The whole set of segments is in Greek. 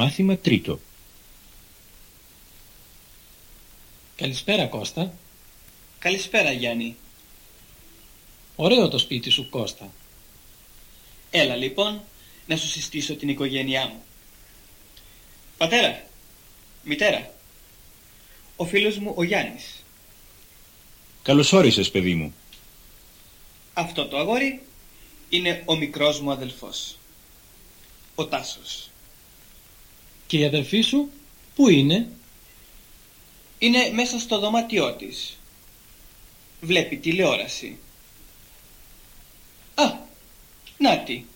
Μάθημα τρίτο. Καλησπέρα Κώστα. Καλησπέρα Γιάννη. Ωραίο το σπίτι σου Κώστα. Έλα λοιπόν να σου συστήσω την οικογένειά μου. Πατέρα, μητέρα, ο φίλος μου ο Γιάννης. Καλώς όρισες παιδί μου. Αυτό το αγόρι είναι ο μικρός μου αδελφός. Ο Τάσος. Και η αδερφή σου πού είναι; Είναι μέσα στο δωμάτιό της. Βλέπει τηλεόραση. Α, νάτι.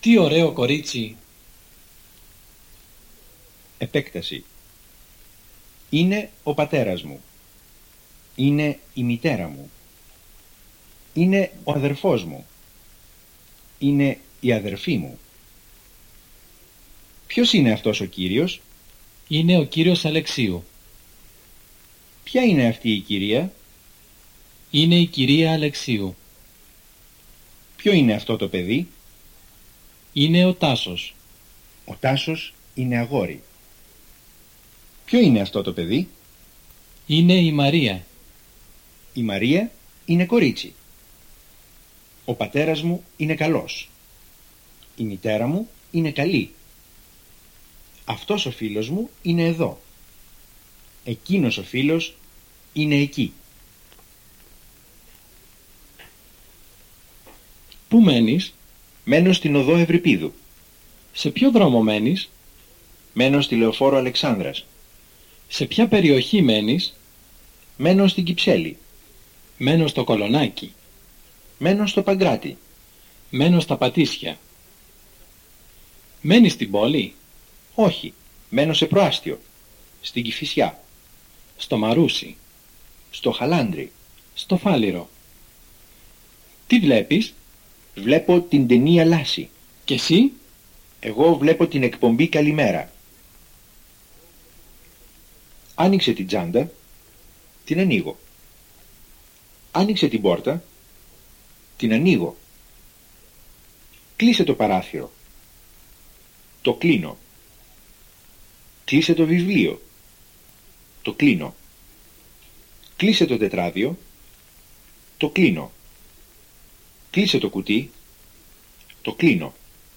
Τι ωραίο κορίτσι. Επέκταση. Είναι ο πατέρας μου. Είναι η μητέρα μου. Είναι ο αδερφός μου. Είναι η αδερφή μου. Ποιος είναι αυτός ο Κύριος; Είναι ο κύριος Αλεξίου. Ποια είναι αυτή η κυρία; Είναι η κυρία Αλεξίου. Ποιο είναι αυτό το παιδί; Είναι ο Τάσος. Ο Τάσος είναι αγόρι. Ποιο είναι αυτό το παιδί; Είναι η Μαρία. Η Μαρία είναι κορίτσι. Ο πατέρας μου είναι καλός. Η μητέρα μου είναι καλή. Αυτός ο φίλος μου είναι εδώ. Εκείνος ο φίλος είναι εκεί. Πού μένεις; Μένω στην οδό Ευρυπίδου. Σε ποιο δρόμο μένεις; Μένω στη Λεωφόρο Αλεξάνδρας. Σε ποια περιοχή μένεις; Μένω στην Κυψέλη. Μένω στο Κολονάκι. Μένω στο Παγκράτη. Μένω στα Πατήσια. Μένεις στην πόλη; Όχι. Μένω σε προάστιο. Στην Κηφισιά. Στο Μαρούσι. Στο Χαλάνδρι. Στο Φάληρο. Τι βλέπεις; Βλέπω την ταινία Λάση. Και εσύ; Εγώ βλέπω την εκπομπή Καλημέρα. Άνοιξε την τσάντα. Την ανοίγω. Άνοιξε την πόρτα. Την ανοίγω. Κλείσε το παράθυρο. Το κλείνω. Κλείσε το βιβλίο. Το κλείνω. Κλείσε το τετράδιο. Το κλείνω. Κλείσε το κουτί. Το κλείνω.